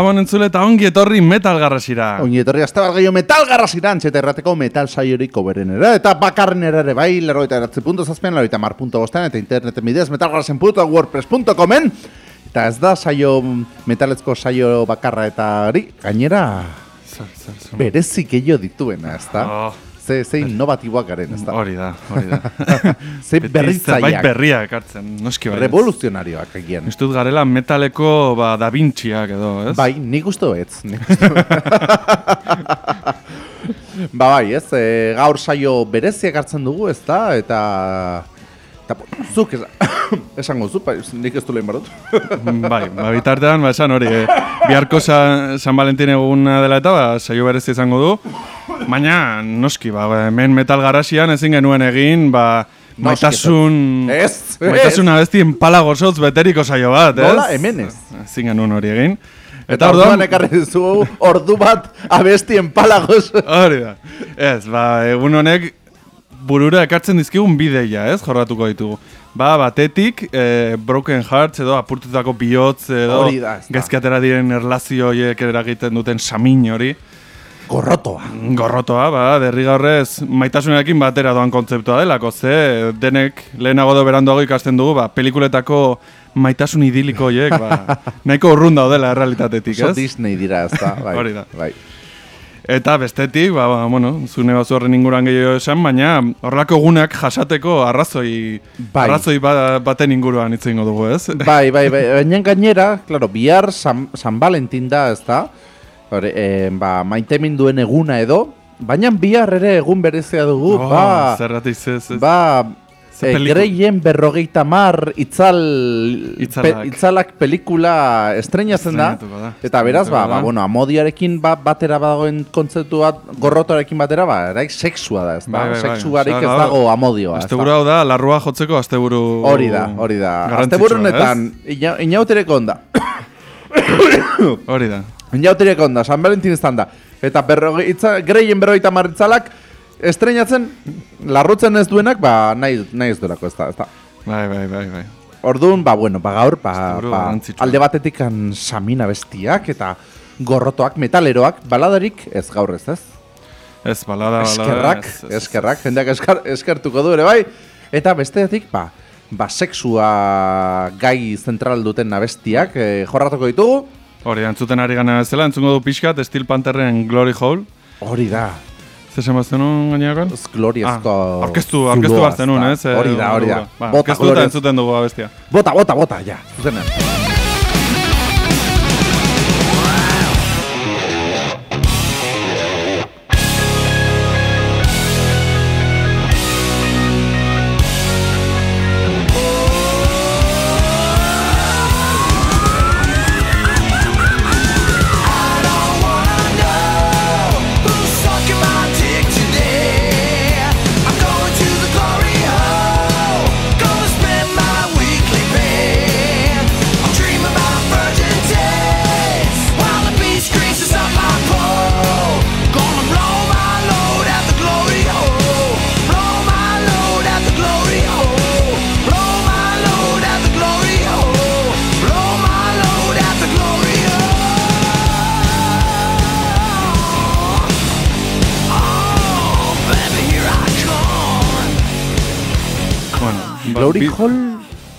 Gabon entzule eta ongi etorri metal garrasira. Ongi etorri azte bat gehiago metal garrasira antxeta errateko metal saiorik berenera eta bakarrenera ere bai, lero eta eratze punto zazpian, lero eta mar eta interneten bidez metalgarrasen.wordpress.comen Eta ez da saio, metaletzko saio bakarra eta hori, gainera Zer, zer, zer. berezik gehiago dituena, ez da? Oh, Ze, ze innovatiboak garen, ez da? hori da, hori da. Ze berritzaileak, berria ekartzen, noski bai. revoluzionarioak egian. Ez dut garela metaleko ba, Da Vinciak edo, ez? Bai, nik uste ez. Nik uste ba bai, ez, e, gaur saio bereziak hartzen dugu, ez da, eta... Eta, zuk esan, esango zu, bai, nik ez du lehen barut. bai, ba, bitartean, ba, esan hori, eh, biharko Sa, San Valentin eguna dela eta, ba, saio berezi izango du. Baina, noski, ba, hemen metal garrasian ezin genuen egin, ba, maitasun... Ez, Maitasun abestien palagosotz beteriko saio bat, ez? Nola, hemen ez. Ezin genuen hori egin. Eta orduan ekarri zu ordu bat abestien palagos. Hori da. Ez, ba, egun honek burura ekartzen dizkigun bideia, ez? Jorratuko ditugu. Ba, batetik, e, Broken Hearts edo apurtutako bihotz edo gezkiatera diren erlazio horiek eragiten duten samin hori. Gorrotoa. Gorrotoa, ba, derrigaurrez maitasunarekin batera doan kontzeptua delako, ze denek lehenago do beranduago ikasten dugu, ba, pelikuletako maitasun idiliko horiek, ba, nahiko urrun daudela errealitatetik, Oso ez? Disney dira, ez da. Bai, Hori da. Bai. Eta bestetik, ba, ba, bueno, zune bazu horren inguruan gehiago esan, baina horrelako egunak jasateko arrazoi, Bai. arrazoi ba, baten inguruan hitz egingo dugu, ez? Bai, bai, bai, baina gainera, claro, bihar San, San Valentin da, ez da? Hore, eh, ba, maitemin duen eguna edo, baina bihar ere egun berezia dugu, Oh, ba, Zerratik ez, ez. ba, e, greien berrogeita mar itzal, Itzalak. itzalak pelikula estreinatzen da, da. eta beraz, ba, ba, bueno, amodiarekin ba, batera badagoen kontzeptu bat, gorrotorekin batera, ba, eraik sexua da, ez da? Bai, bai, bai. Sexuarik Osea, ez dago amodioa, ez da? Asteburu hau da, larrua jotzeko asteburu... Hori da, hori da. garrantzitsua, Asteburu honetan, ina- inautereko onda. ez? Hori da. Inautereko onda, San Valentin izan da. Eta berroge, itza, greien berrogeita marritzalak, estreinatzen, larrutzen ez duenak, ba, nahi, nahi ez duelako, ez da, ez da. Bai, bai, bai, bai. Orduan, ba, bueno, ba, gaur, ba, ba, alde batetik samina bestiak, eta gorrotoak, metaleroak, baladarik, ez gaur ez, ez? Ez, balada, balada. Eskerrak, ez, ez, eskerrak, jendeak eskar, eskertuko du ere bai. Eta bestetik, ba, ba sexua gai zentral duten abestiak eh, jorratuko ditugu. Hori, entzuten ari gana bezala, entzungo du pixkat, Steel Pantherren Glory Hole. Hori da, Zer esan baztenun gainakoan? ez gloriozko Ah, orkestu, orkestu baztenun, ezta? ez? eh, Hori da, hori da. Ba, Bota, orkestu eta glorioz- entzuten dugu abestia. bota, bota, bota, ja, zuzenean. Glory bi- Hall,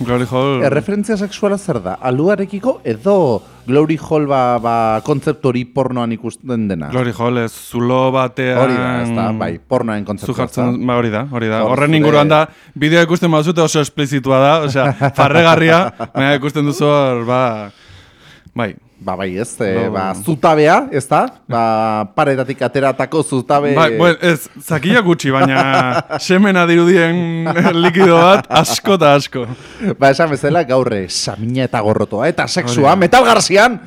Glory Hole... erreferentzia sexuala zer da? Aluarekiko edo Glory Hall ba, ba kontzeptu hori pornoan ikusten dena? Glory Hole ez zulo batean... Hori da, ez da, bai, pornoen kontzeptu. jartzen, ba, hori da, hori da. Hor Horren inguruan da, bideo ikusten bazute oso esplizitua da, osea, farregarria, baina ikusten duzu hor, ba, bai, Ba, bai, ez, e, No. ba, zutabea, ez da? Ba, paretatik ateratako zutabe... bai, bueno, ez, zakila gutxi, baina semena dirudien likido bat, asko eta asko. Ba, esan bezala gaurre samina eta gorrotoa, eta sexua, metal garzian!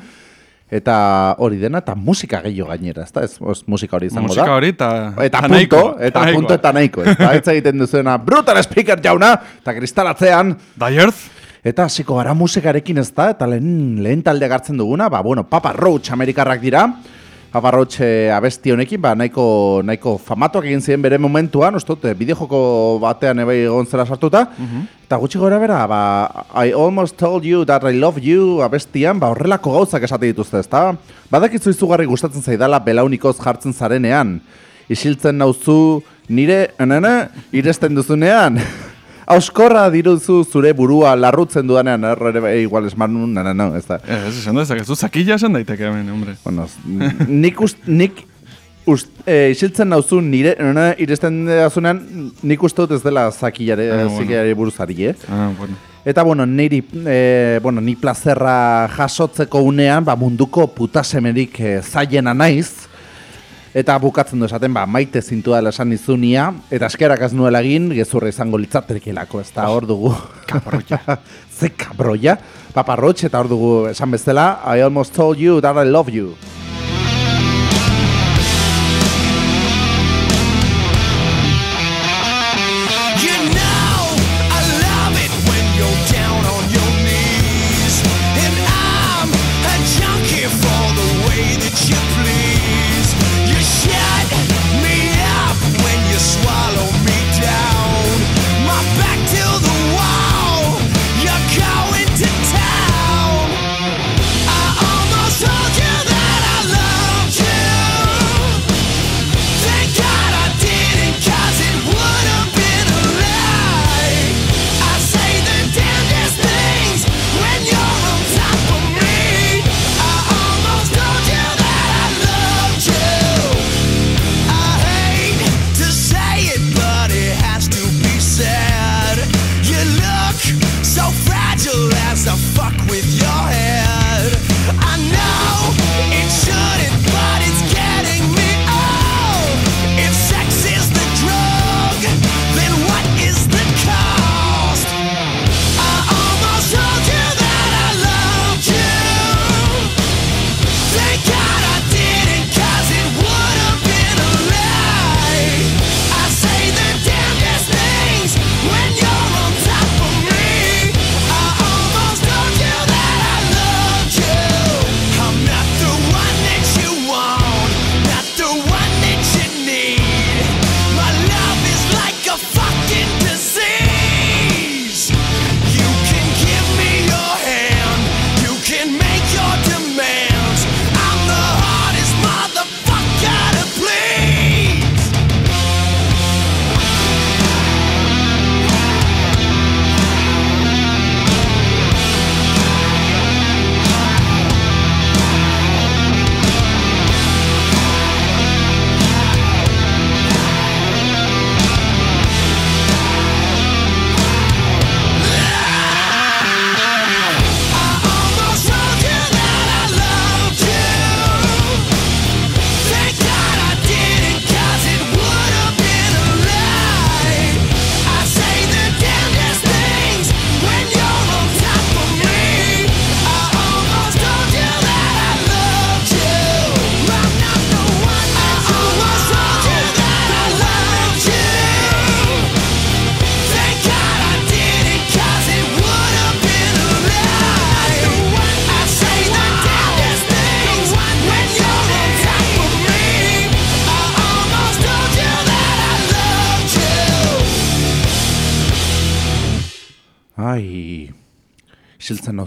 Eta hori dena, eta musika gehiago gainera, ez da? Ez, ez musika hori izango Musika da. hori eta... Eta punto, nahikoa, eta punto eta nahiko, ez da? Etza egiten duzuena, brutal speaker jauna, eta kristalatzean, Earth? Eta hasiko gara musikarekin ez da, eta lehen, lehen talde gartzen duguna, ba, bueno, Papa Roach amerikarrak dira, Paparrotxe abesti honekin, ba, nahiko, nahiko famatuak egin ziren bere momentuan, uste dut, bideojoko batean ebai egon zela sartuta, eta gutxi gora bera, ba, I almost told you that I love you abestian, ba, horrelako gauzak esate dituzte, ezta? Badakizu izugarri gustatzen zaidala belaunikoz jartzen zarenean, isiltzen nauzu nire, enene, iresten duzunean. Auskorra diruzu zure burua larrutzen dudanean, erre ere igual esman nun, no, ez da. Ez, esan da, ez zakila esan daiteke hemen, hombre. Bueno, nik ust, nik ust, e, isiltzen nauzu nire, nire iresten dauzunean, nik uste dut ez dela zakilare, ah, bueno. buruzari, eh? Ah, bueno. Eta, bueno, niri, e, bueno, ni plazerra jasotzeko unean, ba, munduko putasemerik e, zaiena naiz, eta bukatzen du esaten, ba, maite zintu dela esan izunia, eta eskerak ez nuela egin, gezurra izango litzatekelako, ez da, hor dugu. Kabroia. Ze kabroia. Paparrotx, eta hor dugu esan bezala, I almost told you that I love. You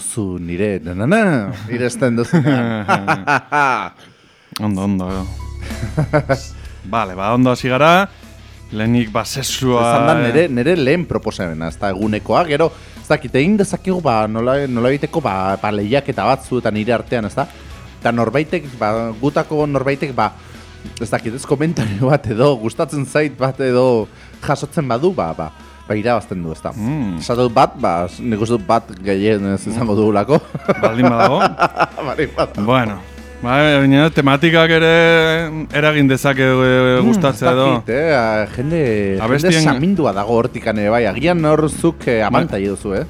nauzu nire, nanana, iresten duzunean. Ondo, ondo. Vale, ba, ondo hasi gara. Lehenik, ba, sexua... Ezan da nire, nire lehen proposamena, ez da egunekoa, gero, ez dakit, egin dezakegu, ba, nola, nola egiteko, ba, ba lehiaketa batzu eta nire artean, ez da? Eta norbaitek, ba, gutako norbaitek, ba, ez dakit, ez komentario bat edo, gustatzen zait bat edo jasotzen badu, ba, ba, ba irabazten du, ez da. Mm. Dut bat, ba, nik uste dut bat gehien ez izango dugulako. Baldin badago. Bari, bat. bueno, ba, baina tematikak ere eragin dezake e, gustatzea edo. Ez dakit, eh? a, Jende, jende Abestien- samindua dago hortikan ere, bai, agian hor zuk eh, amantai duzu, eh?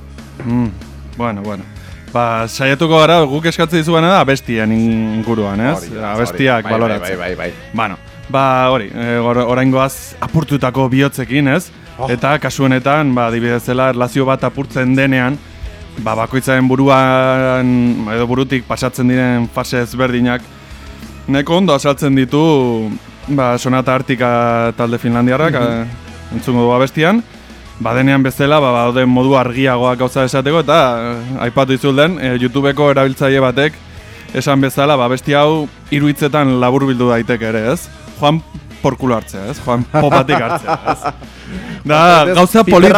Mm, bueno, bueno. Ba, saiatuko gara, guk eskatzen dizuena da abestien inguruan, ez? Hori Abestiak hori. Bai, baloratzen. Bai, bai, bai. Bueno, ba, hori, e, or, oraingoaz apurtutako bihotzekin, ez? Oh. Eta kasu honetan, ba, adibidezela, erlazio bat apurtzen denean, ba, bakoitzaren buruan, edo burutik pasatzen diren fase ezberdinak, Neko ondo azaltzen ditu ba, Sonata Artika talde finlandiarrak eh, entzungo du abestian. Badenean bezala, ba, baude modu argiagoak gauza esateko, eta eh, aipatu izulden, eh, YouTubeko erabiltzaile batek esan bezala, ba, besti hau iruitzetan laburbildu daiteke ere, ez? Joan porkulo hartzea, ez? Joan popatik hartzea, ez? Da, gauza polit,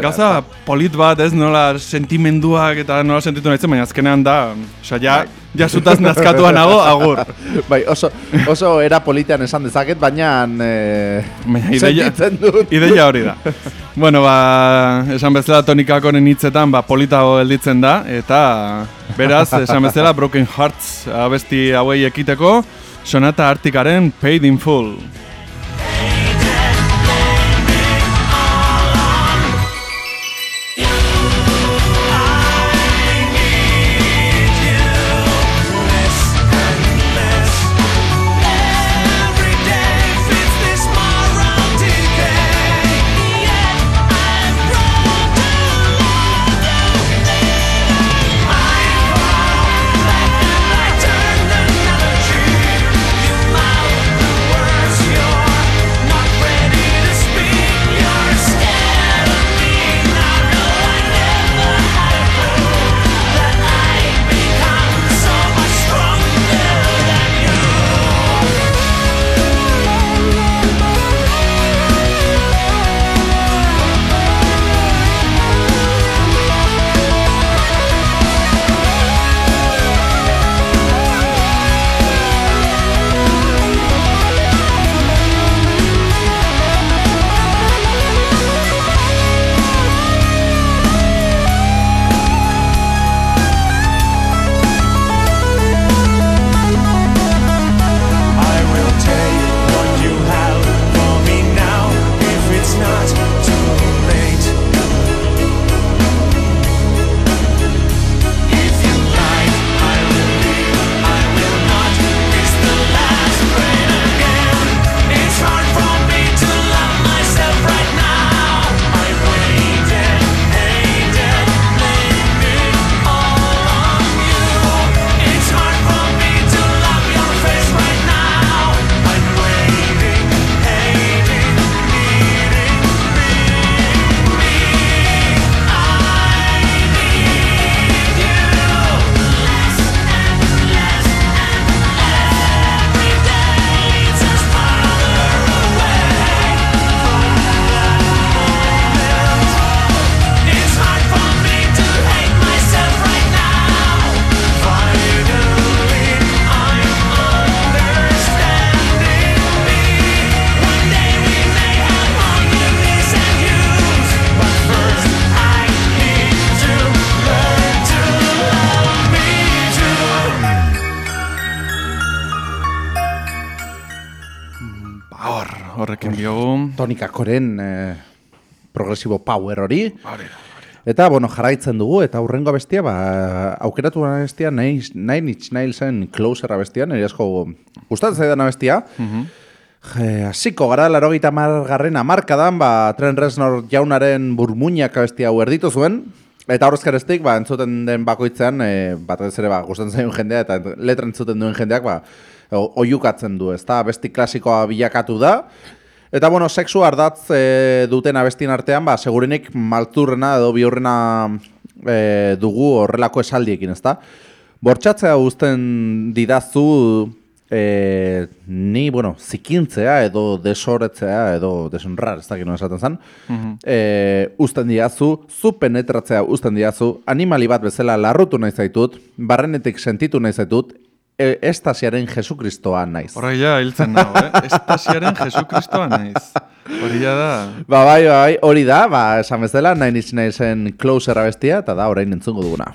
gauza polit bat, ez? Nola sentimenduak eta nola sentitu nahitzen, baina azkenean da, osea, ja, ja zutaz nazkatua nago, agur. Bai, oso, oso era politean esan dezaket, baina e, Baina ideia, dut. ideia hori da. bueno, ba, esan bezala tonikakoren hitzetan, ba, politago gelditzen da, eta beraz, esan bezala, Broken Hearts abesti hauei ekiteko, Sonata Artikaren Paid in Full. Tonikakoren eh, progresibo power hori. Hori, Eta, bueno, jarraitzen dugu, eta hurrengo bestia, ba, aukeratu gana bestia, Nine, Nine Inch Nailsen Closer abestia, nire asko gustatzen zaidan abestia. Je, hasiko gara, laro gita garren amarkadan, ba, Tren Reznor jaunaren burmuinak abestia hau erditu zuen, eta horrezkareztik, ba, entzuten den bakoitzean, e, bat ez ere, ba, gustatzen zaion jendea, eta letra entzuten duen jendeak, ba, o- oihukatzen du, ezta, besti klasikoa bilakatu da, Eta, bueno, sexu ardatz e, duten abestien artean, ba, segurenik maltzurrena edo biurrena e, dugu horrelako esaldiekin, ezta? Bortxatzea uzten didazu e, ni, bueno, zikintzea edo desoretzea edo desonrar, ez dakit no esaten zen, e, uzten didazu, zu penetratzea uzten didazu, animali bat bezala larrutu nahi zaitut, barrenetik sentitu nahi zaitut, e, estasiaren Jesukristoa naiz. Horra ja, hiltzen nago, eh? Estasiaren Jesukristoa naiz. Hori da. Ba, bai, bai, hori da, ba, esan bezala, Nine Inch Nailsen Closer abestia, eta da, orain entzungo duguna.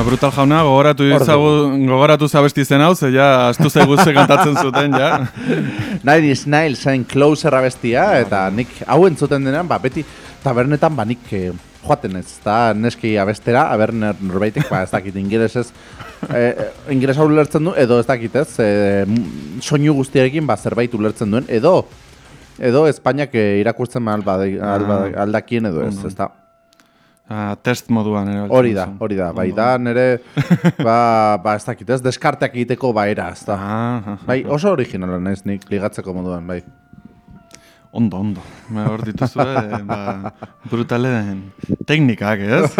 Bueno, Brutal jauna, gogoratu ditzagu, gogoratu zabesti zen hau, ze ja, astu zaigu ze kantatzen zuten, ja. Nine is Nile zen Closer abestia, eta nik hau entzuten denean, ba, beti tabernetan ba nik eh, joaten ez, eta neski abestera, aber norbaitek, ba, ez dakit, ingelesez, eh, ingeles hau ulertzen du, edo ez dakit ez, eh, m- soinu guztiarekin, ba, zerbait ulertzen duen, edo, edo Espainiak eh, irakurtzen ba, alba, alba, aldakien edo ez, ez da. Ah, test moduan erabiltzen Hori da, hori da, bai da, nire, ba, ba, ez dakit ez, deskarteak egiteko ba era, ez da. Ah, ah, Bai, oso originala naiz nik ligatzeko moduan, bai. ondo, ondo. Ba, hor dituzu, eh, ba, brutalen teknikak, ez?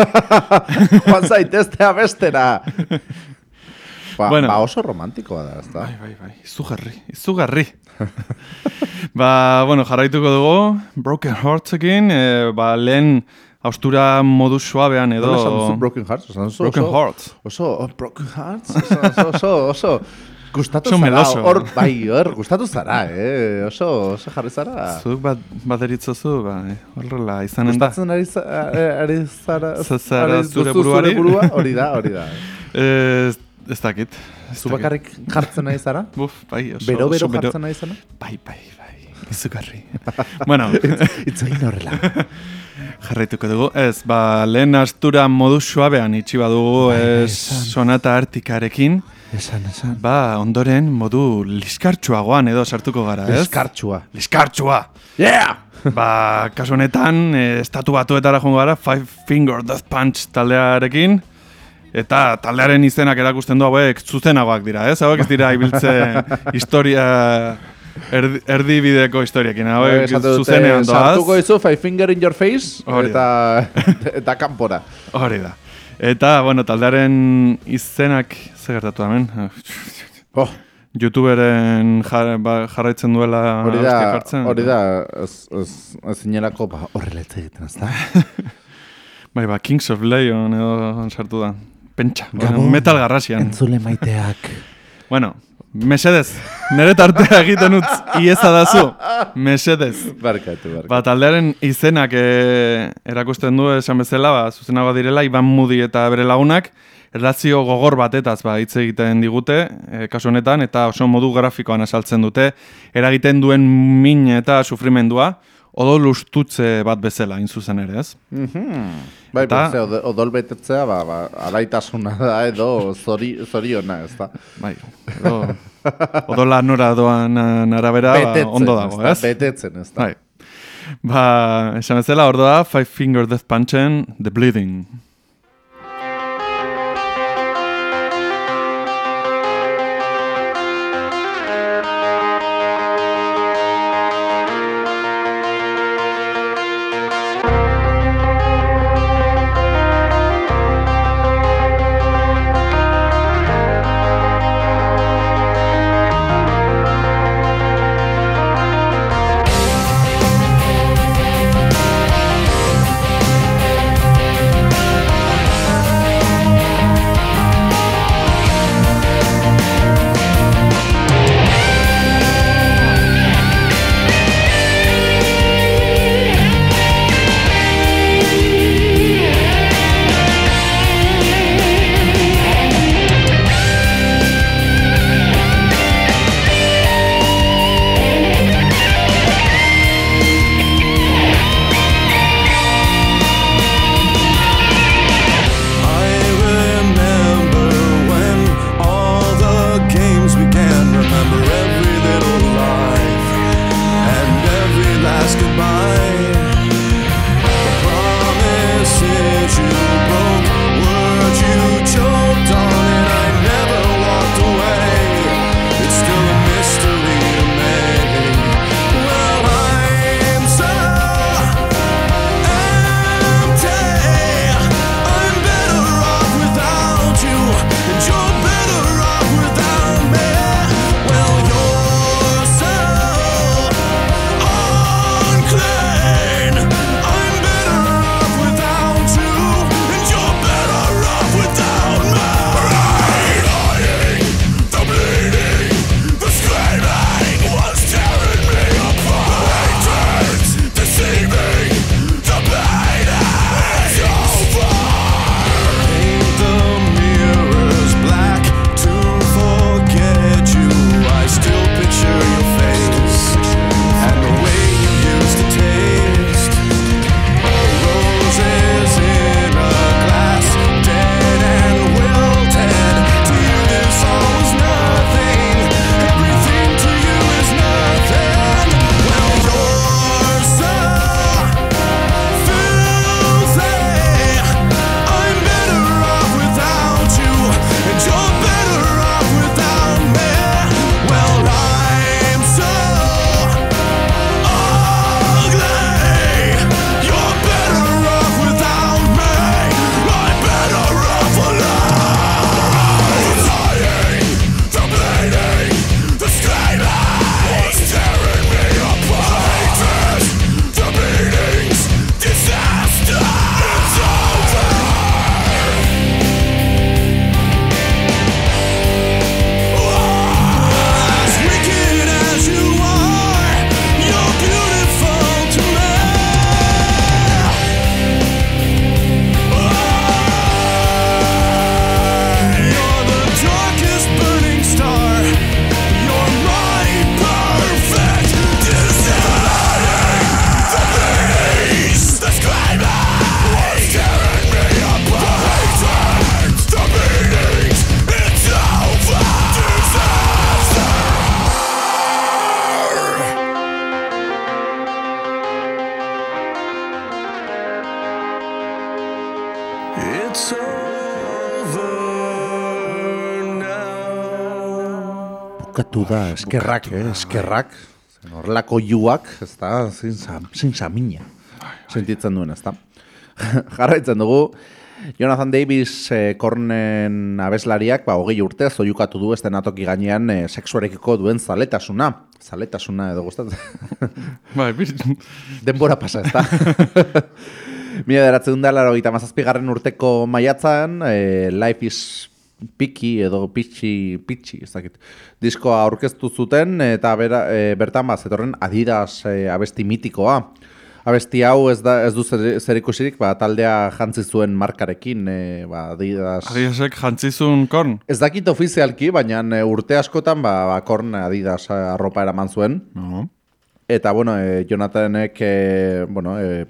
Juan zaitezte abestera! Ba, Bueno. ba oso romantikoa da, ez da. Bai, bai, bai, izugarri, izugarri. ba, bueno, jarraituko dugu, Broken Heartsekin, e, ba, lehen austura modu suabean edo... Nola esan duzu Broken Hearts? Esan duzu Broken Hearts. Oso, oh, Broken Hearts? Oso, oso, oso, gustatu zara, hor, bai, hor, gustatu zara, eh? Oso, oso jarri zara. Zuk bat, baderitzozu, ba, eh, horrela izanen da. Gustatzen ari, za- ari, zara, zara zure buruari? burua? Hori da, hori da. Ez, ez dakit. Zu bakarrik jartzen nahi zara? Buf, bai, oso, Bero, bero oso jartzen nahi zara? Bai, bai, bai, izugarri. bueno, Itz egin horrela. Jarraituko dugu. Ez, ba, lehen astura modu suabean itxi badugu ez sonata artikarekin. Esan, esan. Ba, ondoren modu liskartxuagoan edo sartuko gara, ez? Eskartxua. Liskartxua! Yeah! ba, kasu honetan, eh, estatu batuetara joango gara, Five Finger Death Punch taldearekin, eta taldearen izenak erakusten du hauek zuzenagoak dira, ez? Hauek ez dira ibiltzen historia, erdi, erdibideko historiekin, hauek Esate dute, zuzenean Sartuko doaz. izu, five finger in your face, Hori eta, eta kanpora. Hori da. Eta, bueno, taldearen izenak, ze gertatu hemen? Oh, Youtuberen jar, ba, jarraitzen duela hori da, hori da, ez, zinelako, ba, horrela ez egiten, ez da? Bai, ba, Kings of Leon edo sartu da. Pentsa, metal garrasian. Entzule maiteak. Bueno, mesedez, nire tartea egiten utz, ieza dazu. Mesedez. Barkatu, barkatu. Ba, taldearen izenak e, erakusten du esan bezala, ba, zuzenago direla, Iban Mudi eta bere lagunak, erlazio gogor batetaz ba, hitz egiten digute, e, kasu honetan, eta oso modu grafikoan asaltzen dute, eragiten duen min eta sufrimendua, odo lustutze bat bezala, hain zuzen ere, ez? Bai, eta- ode, odol betetzea, ba, ba, alaitasuna da edo zori, zoriona, ez da? Bai, edo, odola nora doan eh, arabera, ba, Betetzen, ondo dago, ez da? Betetzen, ez da? Bai. Ba, esan bezala, hor da, Five Finger Death Punchen, The Bleeding. Da, eskerrak, eh, eskerrak. Horrelako juak, ez da, zin, sam, zin samina. Sentitzen duen, ez da. Jarraitzen dugu, Jonathan Davis eh, kornen abeslariak, ba, hogei urte, zoiukatu du estenatoki gainean eh, sexuarekiko duen zaletasuna. Zaletasuna edo gustatzen. Bai. Denbora pasa, ez da. Mila deratzen da, laro gita mazazpigarren urteko maiatzan, eh, Life is Piki edo Pitxi, Pitxi, ez dakit. Diskoa aurkeztu zuten eta bera, e, bertan ba, zetorren Adidas e, abesti mitikoa. Abesti hau ez, da, ez du zer, zerikusirik, ba, taldea jantzi zuen markarekin, e, ba, Adidas... Adidasek jantzizun korn. Ez dakit ofizialki, baina e, urte askotan ba, ba, korn Adidas arropa eraman zuen. No. Eta, bueno, e, Jonathanek, e, bueno, e,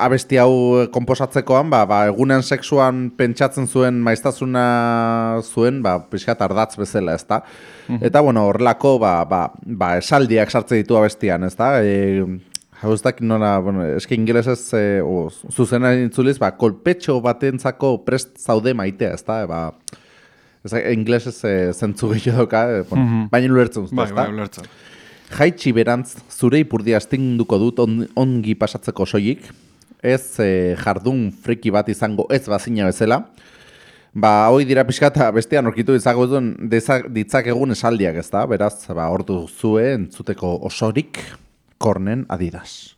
abesti hau komposatzekoan, ba, ba, egunen sexuan pentsatzen zuen maiztasuna zuen, ba, pixkat ardatz bezala, ezta? Eta, bueno, horrelako, ba, ba, ba, esaldiak sartze ditu abestian, ezta? E, hau ez dakit nola, bueno, eski ingelesez, e, o, zuzena intzuliz, ba, kolpetxo batentzako prest zaude maitea, ezta? E, ba, ez dakit, ingelesez e, zentzu gehiago doka, e, bueno, baina ulertzen Bai, ezta? bai, ulertzen. Jaitsi berantz, zure ipurdia astinduko dut on, ongi pasatzeko soilik, ez e, jardun friki bat izango ez bazina bezala, ba, hoi dira pixka eta bestean orkitu izagodun ditzakegun esaldiak ez da, beraz, ba, ordu zue entzuteko osorik kornen adidas.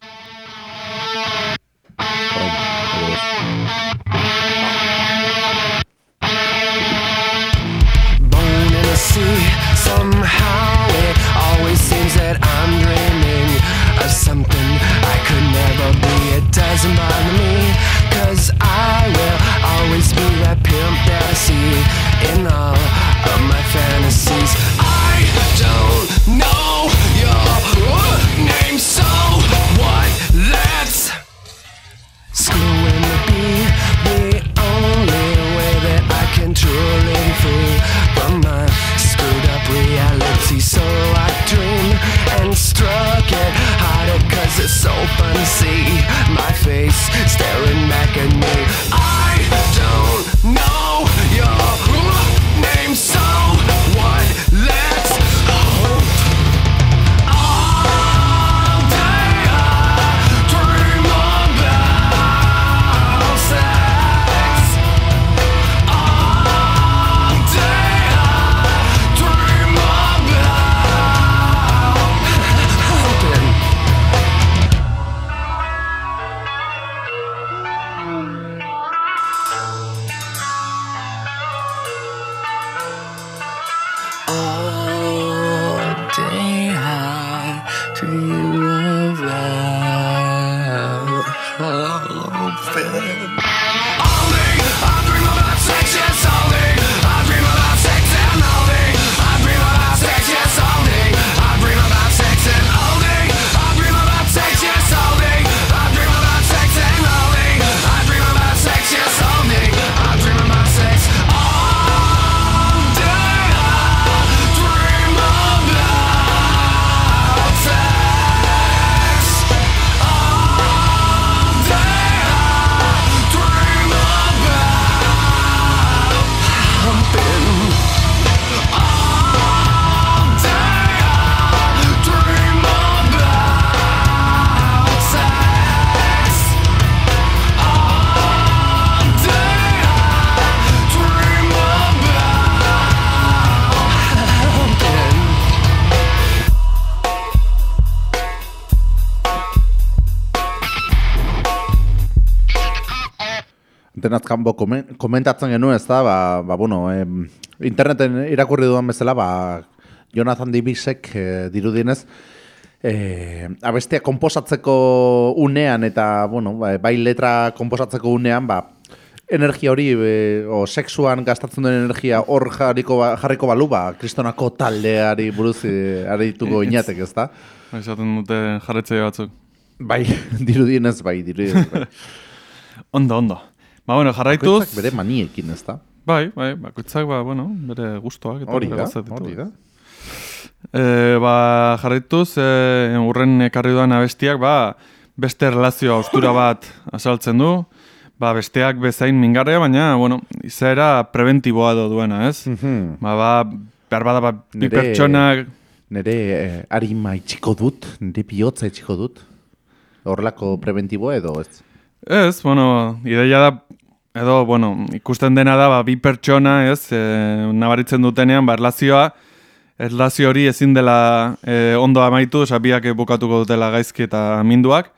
Bone in the sea. Somehow that I'm dreaming of something I could never be. It doesn't bother me, cause I will always be that pimp that I see in all of my fantasies. I don't know your cause it's so fun to see my face staring back at me. I don't know kanbo komen, komentatzen genuen ez da, ba, ba bueno, em, interneten irakurri dudan bezala, ba, Jonathan Davisek e, dirudienez, e, abestia komposatzeko unean eta, bueno, ba, bai letra komposatzeko unean, ba, energia hori, e, o sexuan gastatzen den energia hor jarriko, ba, jarriko balu, ba, kristonako taldeari buruz e, arituko inatek, ez da? Esaten dute jarretze batzuk. Bai, dirudienez, bai, dirudienez, bai. Ondo, ondo. Ba, bueno, jarraituz... Bakoitzak bere maniekin, ez da? Bai, bai, bakoitzak, ba, bueno, bere gustoak. eta Hori da, hori da. E, ba, jarraituz, e, urren ekarri duan abestiak, ba, beste relazio austura bat azaltzen du. ba, besteak bezain mingarria, baina, bueno, izaera preventiboa do duena, ez? Ba, ba, behar bada, ba, bi Nere- pertsonak, Nere eh, arima itxiko dut, nire bihotza itxiko dut. Horrelako preventiboa edo ez? ez, bueno, ideia da, edo, bueno, ikusten dena da, ba, bi pertsona, ez, e, nabaritzen dutenean, ba, erlazioa, erlazio hori ezin dela e, ondo amaitu, oza, biak bukatuko dutela gaizki eta minduak,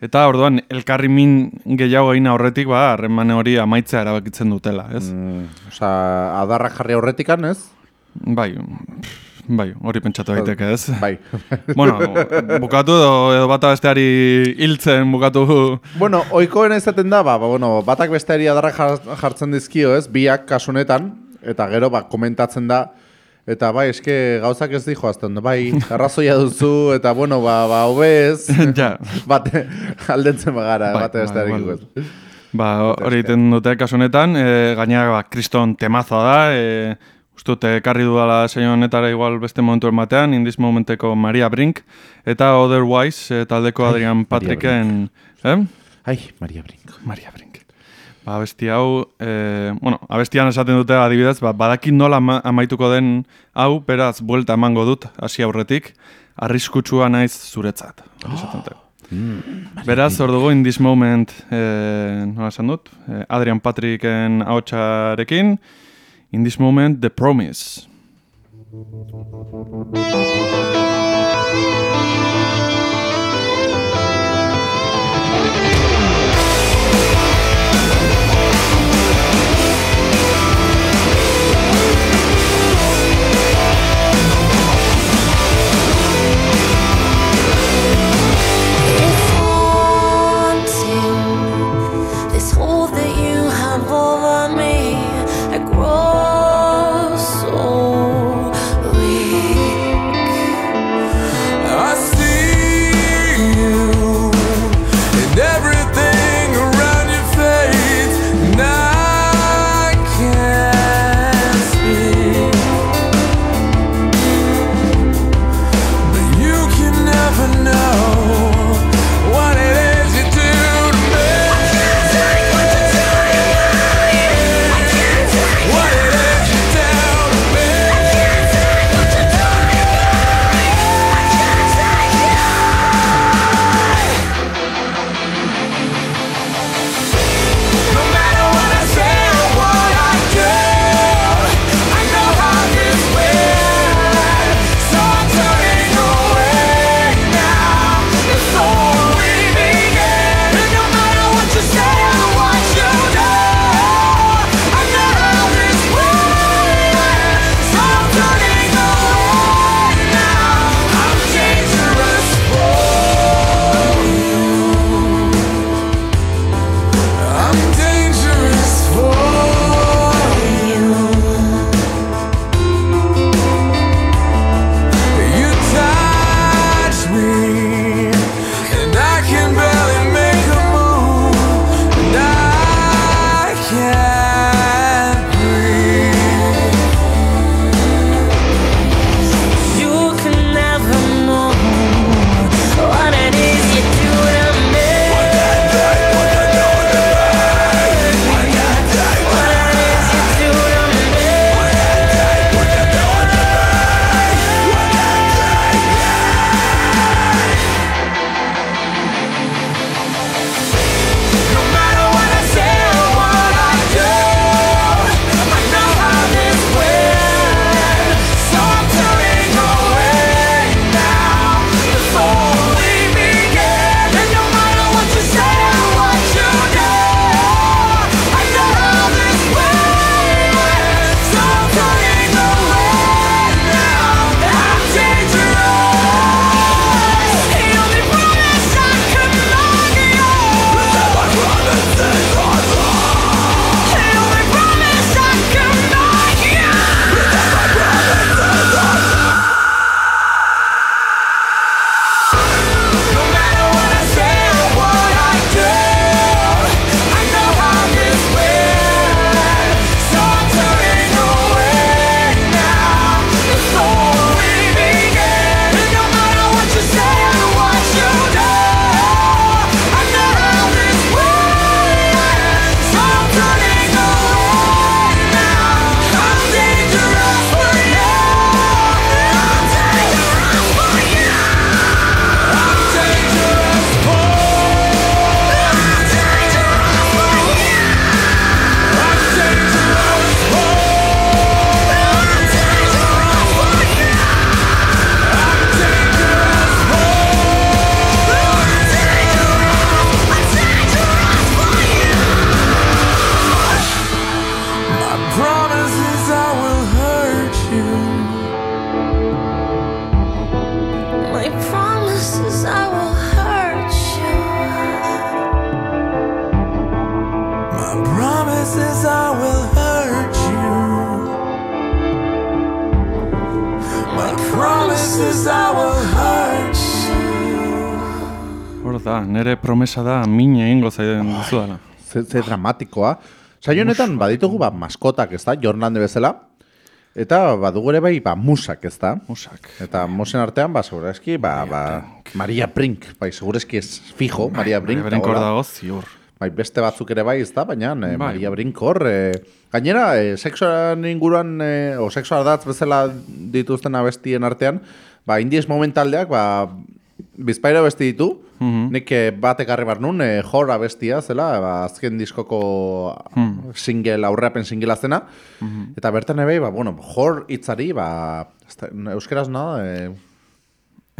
eta orduan, elkarri min gehiago egin aurretik, ba, harreman hori amaitzea erabakitzen dutela, ez? Mm, Osa, adarra jarri aurretikan, ez? Bai, pff, bai, hori pentsatu daiteke, ez? Bai. bueno, bukatu edo, edo bata besteari hiltzen bukatu bueno, oikoen izaten da, ba, ba, bueno, batak besteari adarra jar- jartzen dizkio, ez? Biak kasunetan, eta gero, ba, komentatzen da, eta bai, eske gauzak ez dijo azten, bai, arrazoia duzu, eta bueno, ba, ba, hobez, ja. bate, aldentzen bagara, Bai, bate bai, bestearekin. igual. ez. Ba, hori egiten dute kasu honetan, e, gainera ba, kriston temazoa da, e, ustut ekarri dudala zein honetara igual beste momentu batean, in this momenteko Maria Brink, eta Otherwise e, taldeko Adrian Patricken, eh? Ai, Maria Brink. Maria Brink. Ba, abesti hau, e, bueno, abestian esaten dute adibidez, ba, badakit nola ama, amaituko den hau, beraz, buelta emango dut, hasi aurretik, arriskutsua naiz zuretzat. Esaten dute. Beraz, hor dugu, in this moment, e, nola esan dut, e, Adrian Patricken ahotsarekin, in this moment, the promise. Will hurt you. My promises I will hurt you. Hor da, nire promesa da mine egingo zaiden duzudala. Ze, ze dramatikoa. Saio honetan baditugu ba, maskotak, ez da, Jornande bezala. Eta badugu ere bai, ba, musak, ez da. Musak. Eta musen artean, ba, segurazki, ba, ba, Maria Brink, bai, segurazki ez fijo, Maria Brink. Brink hor dagoela. dago ziur. Bai, beste batzuk ere bai, ez da, baina eh, Bai. Maria Brink hor, eh, gainera, eh, sexuaren inguruan, eh, o sexu ardatz bezala dituzten abestien artean, ba, indies momentaldeak, ba, bizpaira besti ditu, nik eh, bat ekarri bar nun, eh, jor abestia zela, ba, azken diskoko single, aurreapen singlea zena, eta bertan ebe, ba, bueno, jor hitzari, ba, euskeraz nada, eh,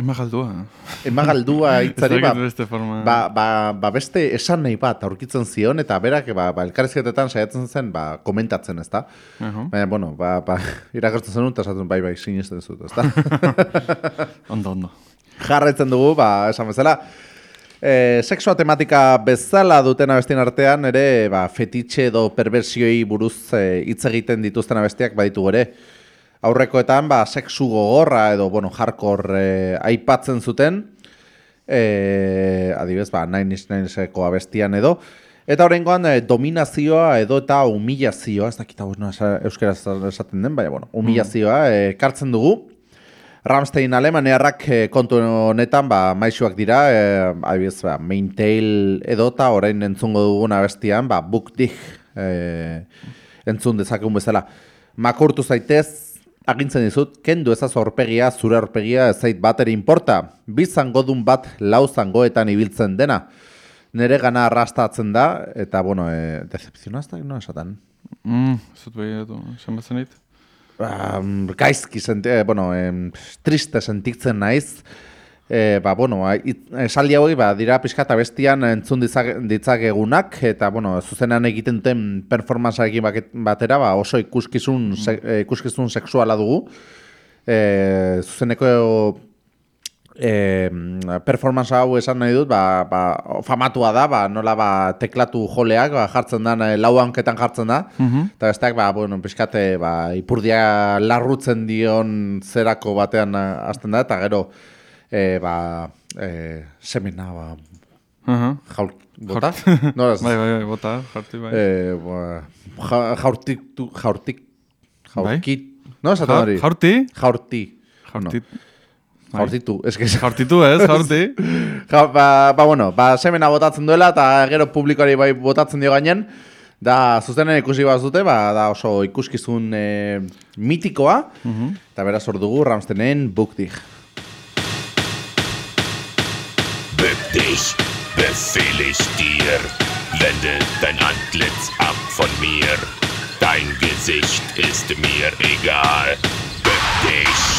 Ema galdua. emagaldua hitzari, Ez ba, beste ba, ba, ba beste esan nahi bat aurkitzen zion, eta berak ba, ba, elkarrizketetan saiatzen zen ba, komentatzen, ez da? Aha. Baina, bueno, ba, ba, irakartzen zenun, eta esaten bai, bai, sinisten zut, ez da? Ondo, ondo. Jarraitzen dugu, ba, esan bezala, e, sexua tematika bezala duten abestien artean, ere, ba, fetitxe edo perversioi buruz e, hitz egiten dituzten abestiak baditu ere. Aurrekoetan, ba, sexu gogorra edo, bueno, hardcore e, aipatzen zuten, e, adibez, ba, Nine Inch Nailseko abestian edo, eta horrengoan e, dominazioa edo eta humilazioa, ez dakita hau nola euskaraz esaten den, baina, bueno, humilazioa e, kartzen dugu, Ramstein Alemaniarrak eh, kontu honetan ba, maixuak dira, eh, adibidez, ba, Maintail edo eta orain entzungo dugun abestian, ba, Book Dig eh, entzun dezakegun bezala. Makurtu zaitez, agintzen dizut, kendu ezaz horpegia, zure horpegia ez zait bateri inporta. Bi zangodun bat lau zangoetan ibiltzen dena. Nere gana arrastatzen da, eta, bueno, e, decepzionazta, no esaten. Mm, zut behiratu, esan bezanit. um, gaizki, senti, eh, bueno, em, triste sentitzen naiz, e, ba, bueno, esaldi hauek ba, dira pixka eta bestian entzun ditzake- ditzakegunak, eta, bueno, zuzenean egiten duten performancearekin baket- batera, ba, oso ikuskizun, se, eh, ikuskizun sexuala dugu. E, zuzeneko e, performance hau esan nahi dut, ba, ba, famatua da, ba, nola ba, teklatu joleak ba, jartzen da, eh, lau hanketan jartzen da, eta besteak, ba, bueno, pixkate, ba, ipurdia larrutzen dion zerako batean hasten da, eta gero, e, ba, e, semena, ba, Aha. jaur, bota? No, ez, Bai, bai, bai, bota, jarti bai. e, ba, ja, jaurtik, tu- jaurtik, Bai. jaurkit, no, esaten Ja- hori? Jaurti? Jaurti. Jaurti. No, jaurtitu, ez que Jaurtitu ez, jaurti. Ja, ba, ba, bueno, ba, semena botatzen duela eta gero publikoari bai botatzen dio gainen. Da, zuzenen ikusi bat dute, ba, da oso ikuskizun e, mitikoa. Eta beraz hor dugu, Ramstenen Book befehl ich dir. Wende dein Antlitz ab von mir. Dein Gesicht ist mir egal. Bück dich.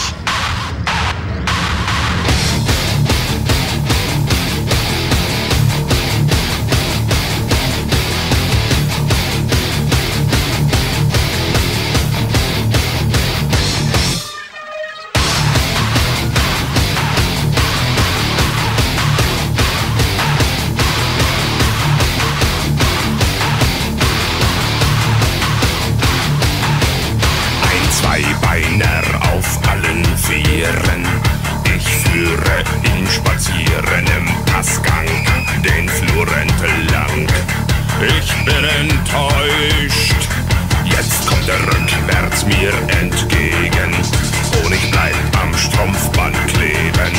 Den Flur entlang. Ich bin enttäuscht. Jetzt kommt er rückwärts mir entgegen. Und ich bleib am Strumpfband kleben.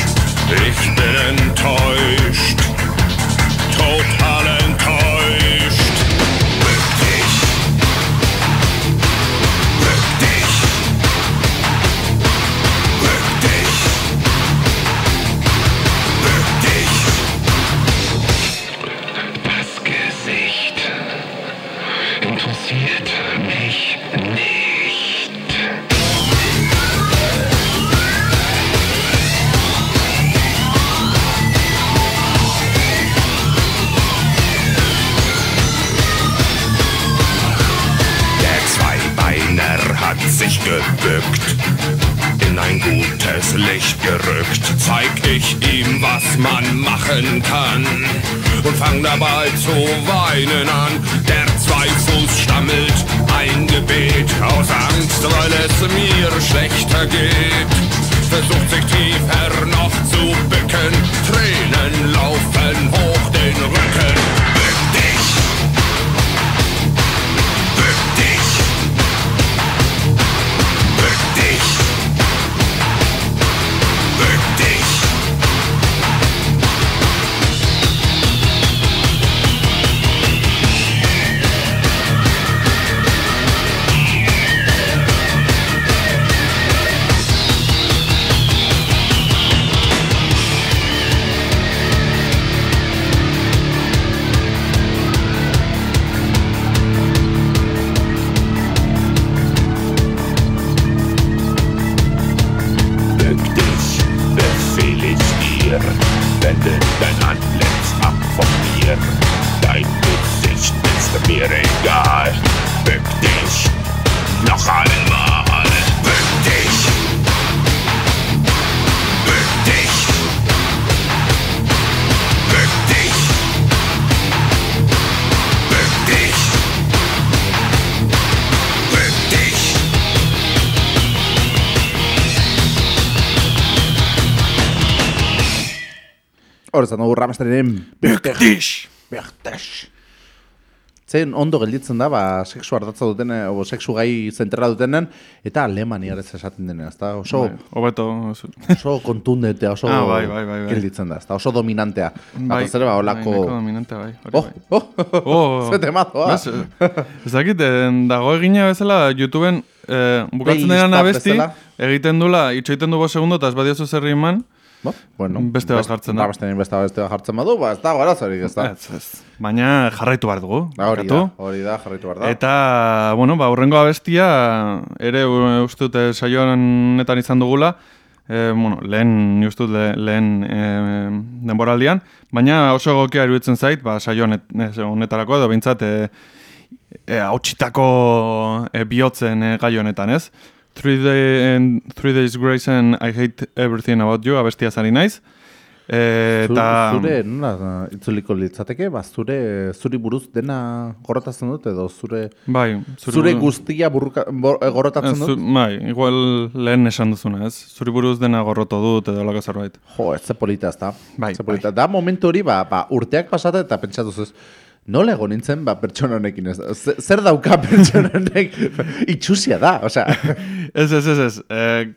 Ich bin enttäuscht. Ihm, was man machen kann und fang dabei zu weinen an. Der Zweifuß stammelt ein Gebet aus Angst, weil es mir schlechter geht. Versucht sich tiefer noch zu bücken, Tränen laufen hoch den Rücken. Egal. Bück dich, noch einmal. Bück dich. Bück dich. Bück dich. Bück dich. Bück dich. Hor ezan dugu ramasterinen Bektish! Bertex. Zen ondo gelditzen da, ba, sexu ardatza duten, o sexu gai zentrala dutenen, eta alemaniarez esaten denen, ezta? Oso, Bai, Hobeto, oso kontundentea, oso Ah, bai, bai, bai, bai. gelditzen da, ezta? Oso dominantea. bai, Batez ere, ba, bai, olako... nahiko dominante, bai. hori Oh, bai. oh, Oh, ze temazoa. bez, eh, Ez dakit, eh, dago egina bezala YouTubeen eh, bukatzen denan abesti, egiten dula, itxoiten du bo segundo, eta ez badiozu zerri eman, Bo, bueno, Beste bat jartzen da. Rammsteinen beste beste bat jartzen badu, ba, ez dago arazorik, ez da? ez, ez. Baina jarraitu behar dugu. Ba, hori da, hori da, jarraitu behar da. Eta, bueno, ba, urrengo abestia, ere uste dute saio honetan izan dugula, e, bueno, lehen, ni uste dut le- lehen e, denboraldian, baina oso egokia iruditzen zait, ba, saio ez, honetarako edo bintzat, e, e, hautsitako e, bihotzen e, gai honetan, ez? Three, day, and, three Days Grace and I Hate Everything About You, abestia zari naiz. E, Zu- eta, Zure, nola, itzuliko litzateke, ba, zure, zuri buruz dena gorrotatzen dut, edo zure, bai, zure, guztia burruka, bo, eh, gorrotatzen Ez, dut? zu- bai, igual lehen esan duzuna, ez? Zuri buruz dena gorroto dut edo lako zerbait. Jo, ez ze polita ez da. Bai, Ze polita. Da momentu hori, ba, ba, urteak pasata eta pentsatu zuz, nola egon nintzen, ba, pertsona honekin ez Zer dauka pertsona honek? Itxusia da, osea. Ez, ez, ez, ez. E,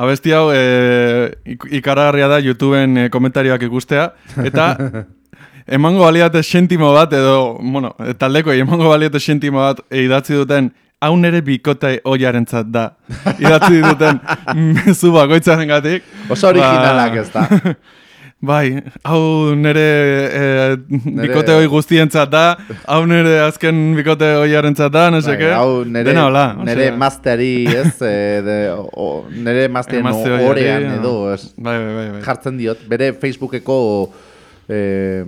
abesti hau e, ik ikaragarria da YouTubeen e, komentarioak ikustea, eta emango baliate sentimo bat, edo, bueno, taldeko emango baliate sentimo bat e, idatzi duten hau nere bikote oiarentzat da. Idatzi duten mezu bakoitzaren gatik. Oso originalak ez da. Bai, hau nere, e, bikote hoi guztientzat da, hau nere azken bikote hoiarentzat da, no Bai, seke. hau nere, Dena hola. osea. mazteari, ez, e, de, o, maztearen Emazte horiari, orean edo, ez, Bai, bai, bai. bai. jartzen diot, bere Facebookeko eh,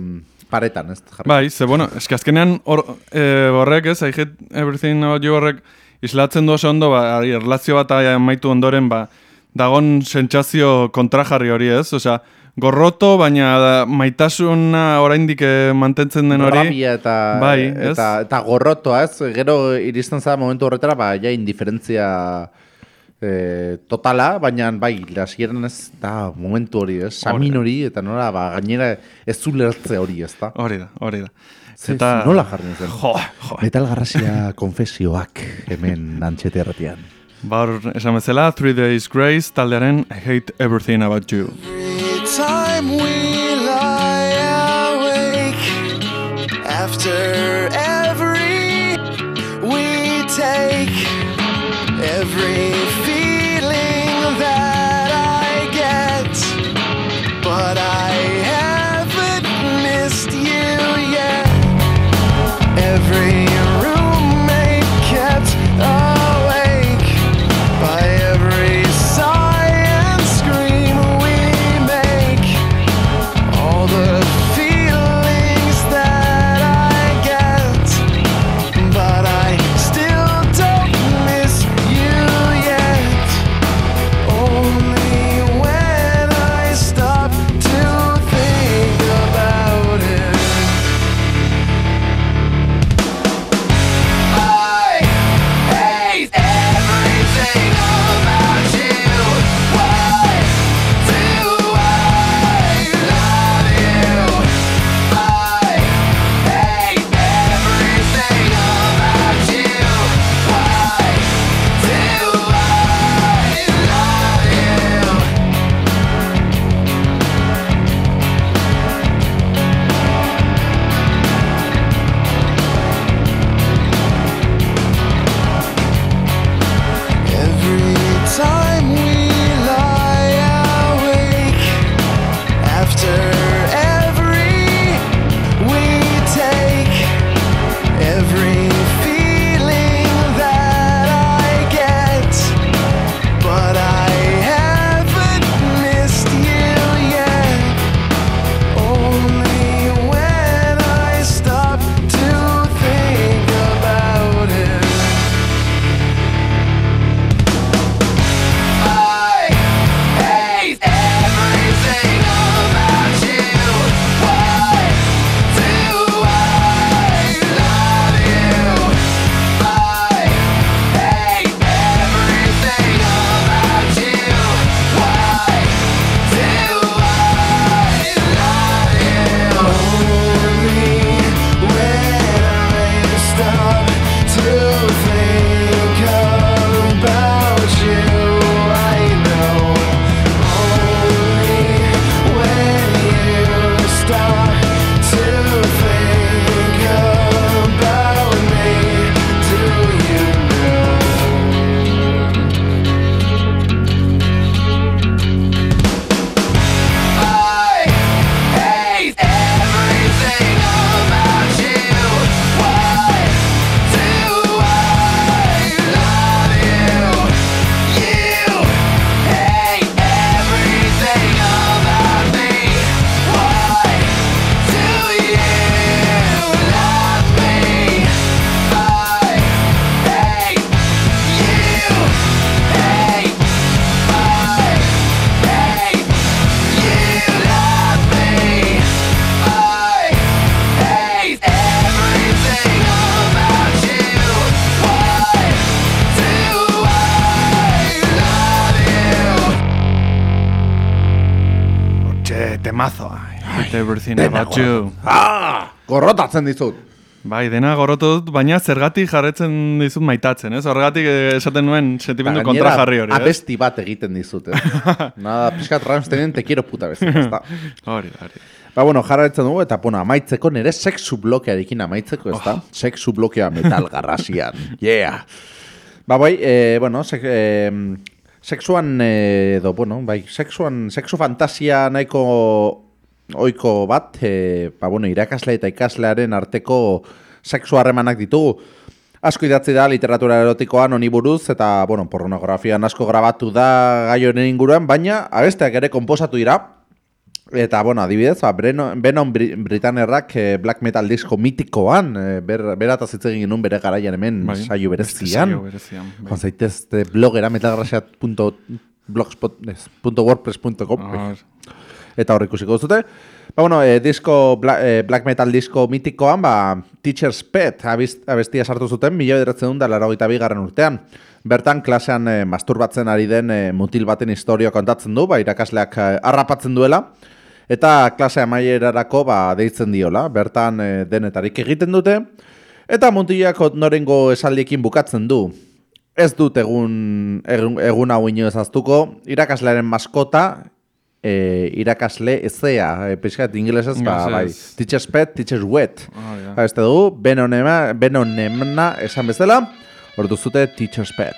paretan, ez, jarri. Bai, ze bueno, eske azkenean hor, e, horrek ez, I hate everything about you horrek islatzen du oso ondo, ba, erlazio bat amaitu ondoren, ba, dagon sentsazio kontrajarri hori ez, osea, gorroto, baina da, maitasuna oraindik eh, mantentzen den hori. Rabia eta, Bai, eta, eta gorrotoa, ez? Gero iristen zara momentu horretara, ba, ja indiferentzia e, totala, baina bai, lasieran ez da momentu hori, ez? Samin hori, eta nola, ba, gainera ez zulertze hori, ez da? Hori da, hori da. Ze- nola jarri zen? Jo, jo. Metal garrasia konfesioak hemen antxete erratian. Baur, esan bezala, Three Days Grace taldearen I hate everything about you. Time we Everything about you. Ah! Gorrotatzen dizut. Bai, dena gorotu dut, baina zergatik jarretzen dizut maitatzen, ez? Horregatik eh, esaten nuen sentimendu kontra jarri hori, ez? Abesti bat egiten dizut, eh? Nada, pixkat Rammsteinen te quiero puta besti, ezta? Hori, hori. Ba, bueno, jarraitzen dugu, eta, bueno, amaitzeko, nire sexu blokearekin amaitzeko, ez da? Sexu blokea metal garrasian. Yeah! Ba, bai, e, bueno, sek, e, sexuan, edo, bueno, bai, sexuan, sexu fantasia nahiko oiko bat, e, ba, bueno, irakasle eta ikaslearen arteko sexu harremanak ditugu. Asko idatzi da literatura erotikoan honi buruz, eta, bueno, pornografian asko grabatu da gai honen inguruan, baina abesteak ere konposatu dira, Eta, bueno, adibidez, ba, Bri Britanerrak eh, black metal disko mitikoan, eh, ber, berataz hitz egin genuen bere garaian hemen Bai. saio berezian. Saio berezian, bai. Joan zaitezte blogera metalgrasia.blogspot.wordpress.com Hor. Eta hor ikusiko duzute. Ba, bueno, eh, disco, bla, eh, black metal disko mitikoan, ba, Teacher's Pet abiz- abestia sartu zuten, mila bederatzen da larogeita bigarren urtean. Bertan, klasean eh, masturbatzen ari den eh, mutil baten historia kontatzen du, ba, irakasleak eh, harrapatzen duela, eta klase amaierarako ba, deitzen diola. Bertan eh, denetarik egiten dute, eta mutilak norengo esaldiekin bukatzen du. Ez dut egun, egun, egun hau inoez aztuko, irakaslearen maskota, e, irakasle ezea, e, pixkat ingelesez, ba, bai, teacher's pet, teacher's wet. Ah, ja. Ba, Beste dugu, benonema, benonemna esan bezala, hor duzute teacher's pet.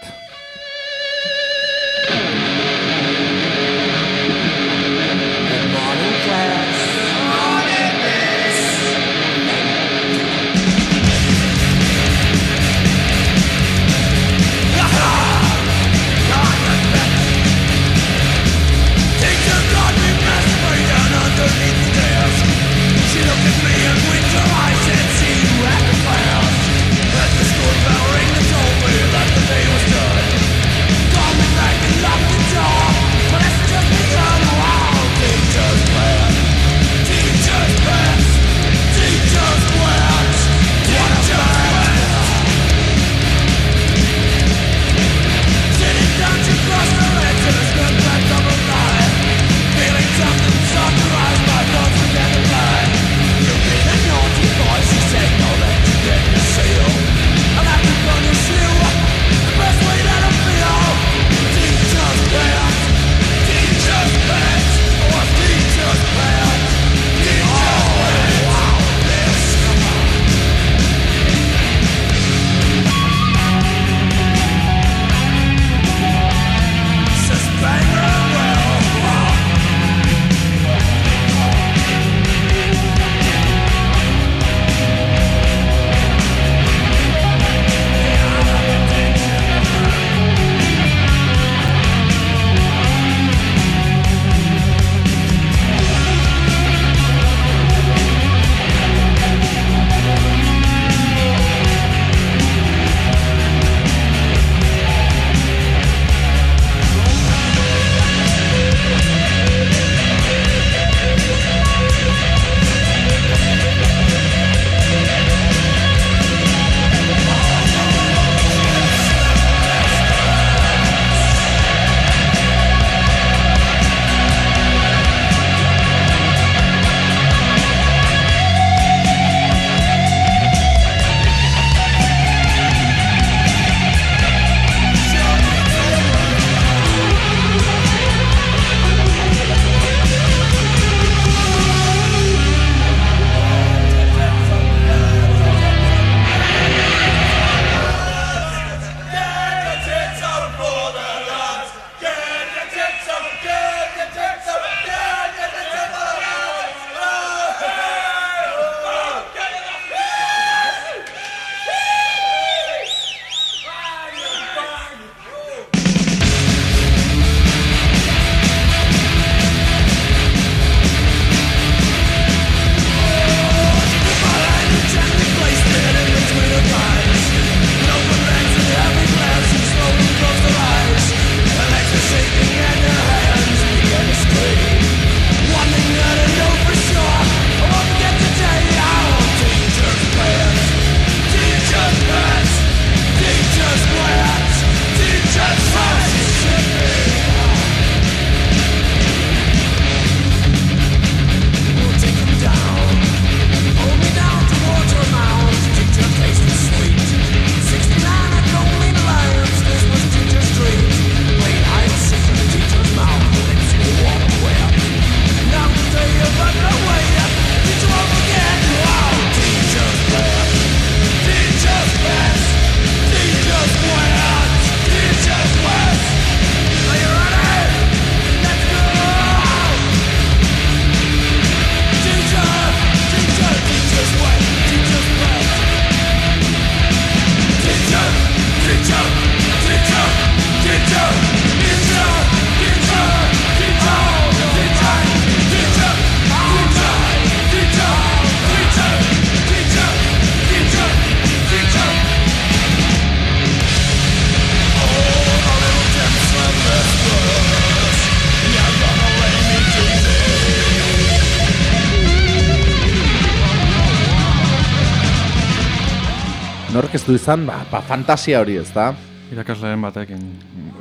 Du izan, ba, ba fantasia hori ez da? Irakasleen batekin.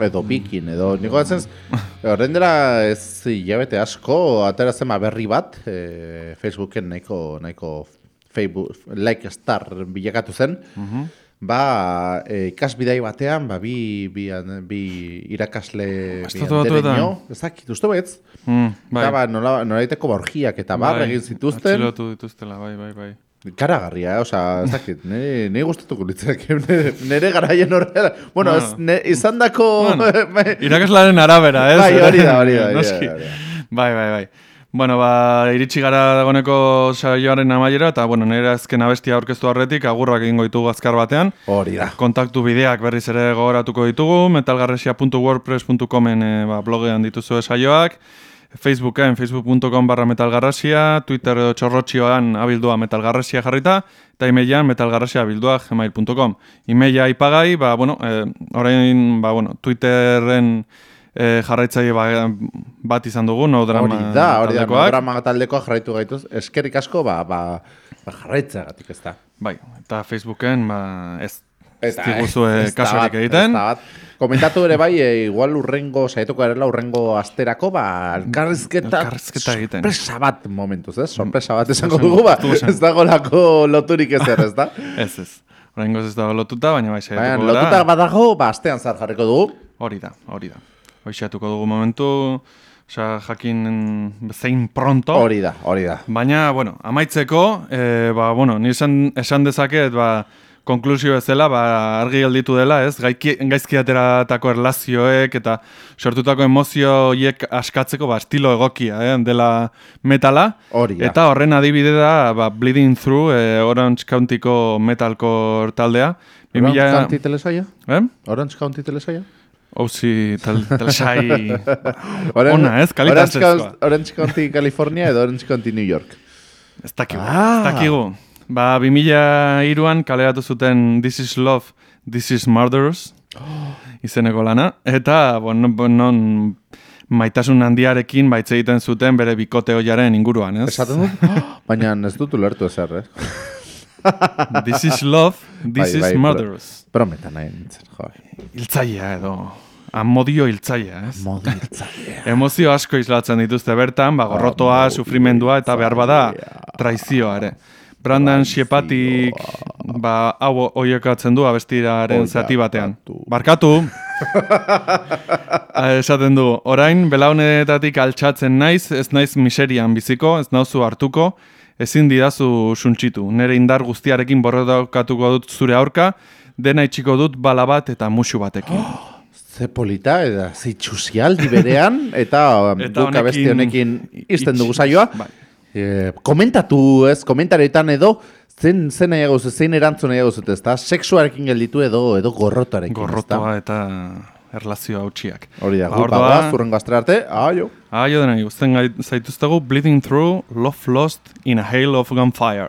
Edo bikin, edo niko gatzen horren dela ez hilabete asko, atera zen ba berri bat, e, Facebooken nahiko, nahiko Facebook, like star bilakatu zen, ba, e, ikasbidai batean, ba, bi, bi, bi irakasle, Estatu Batuetan? ez dakit, uste betz, Mm, bai. Eta ba, nola, nolaiteko borgiak eta bar Bai, egin zituzten. Atxilotu dituztela, bai, bai, bai. Karagarria, eh? osea, ez dakit, nire, nire gustatuko litzak, nire, nire garaien horrela. Bueno, Bueno. ez, ne, izan dako... Bueno, Irakaslaren arabera, ez? Bai, hori da, hori da, hori da. Bai, bai, bai. Bueno, ba, iritsi gara dagoneko saioaren amaiera, eta, bueno, nire azken abestia aurkeztu horretik, agurrak egingo ditugu azkar batean. Hori da. Kontaktu bideak berriz ere gogoratuko ditugu, metalgarrasia.wordpress.comen e, ba, blogean dituzu saioak, Facebooken, facebook.com barra metalgarrasia, Twitter edo txorrotxioan abildua metalgarrasia jarrita, eta emailan metalgarrasia abildua gmail.com. Emaila ipagai, ba, bueno, e, orain, ba, bueno, Twitterren e, jarraitzaile ba, bat izan dugu, no drama Hori da, hori da, taldekoak. drama taldekoa jarraitu gaituz. Eskerrik asko, ba, ba, ba jarraitzeagatik ez da. Bai, eta Facebooken, ba, ez, ez diguzue ez da kasurik bat, egiten. ez da. Komentatu ere bai, e, igual urrengo, saietuko erela urrengo asterako, ba, elkarrizketa, Elkarrizketa egiten. sorpresa bat momentuz, ez? Sorpresa bat esango Esan- dugu, ba, ez dagolako loturik ezer, ez da? Ez, ez. Oraingoz ez dago lotuta, baina bai Baina, saiatuko lotuta badago, ba, astean zar jarriko dugu. Hori da, hori da. Hoixatuko dugu momentu, osea, jakin zein pronto. Hori da, hori da. Baina, bueno, amaitzeko, e, ba, bueno, ni esan, esan dezaket, ba, konklusio bezala, ba, argi gelditu dela, ez? Gaiki, gaizki ateratako erlazioek eta sortutako emozio hiek askatzeko, ba, estilo egokia, eh? dela metala. Hori da. Eta horren adibide da, ba, Bleeding Through, e, Orange Countyko metalcore taldea. Orange 2000 County telesaia? Eh? Orange County telesaia? Hauzi, tal, talsai... Orange- Ona, ez? Orange. County- Orange County, California edo Orange County, New York. Ez dakigu, Ah. ez dakigu. Ba, 2002an kaleratu zuten This is Love, This is Murderous, izeneko lana. Eta, bon, bon, non, maitasun handiarekin baitze egiten zuten bere bikote hoiaren inguruan, ez? Esaten dut? Baina ez dut ulertu ezer, eh? This is Love, This Bai, bai, is Murderous. Prometa nahi nintzen, jo. Hiltzailea edo, amodio hiltzailea, ez? Modiltzailea. Emozio asko islatzen dituzte bertan, ba, gorrotoa, sufrimendua eta behar bada traizioa ere. Brandan Xiepatik ba, hau oiekatzen du abestiraren zati batean. Barkatu! Ah, Esaten du, orain belaunetatik altxatzen naiz, ez naiz miserian biziko, ez nauzu hartuko, ezin didazu suntsitu. Nere indar guztiarekin borrodokatuko dut zure aurka, dena itxiko dut bala bat eta musu batekin. Ze polita, eta ze itxusialdi berean, eta, Eta abesti honekin honekin izten dugu saioa. bai. E, komentatu, ez, komentaretan edo, zen, zen nahiago zu, zein erantzun nahiago zute, ezta? Sexuarekin gelditu edo, edo gorrotarekin, Gorrotoa eta erlazio hautsiak. Hori da, Ba, guk orduan- bagoaz, urrengo astre arte, aio. Aio denai, guztien gai- zaituztegu Bleeding Through, Love Lost in a Hail of Gunfire.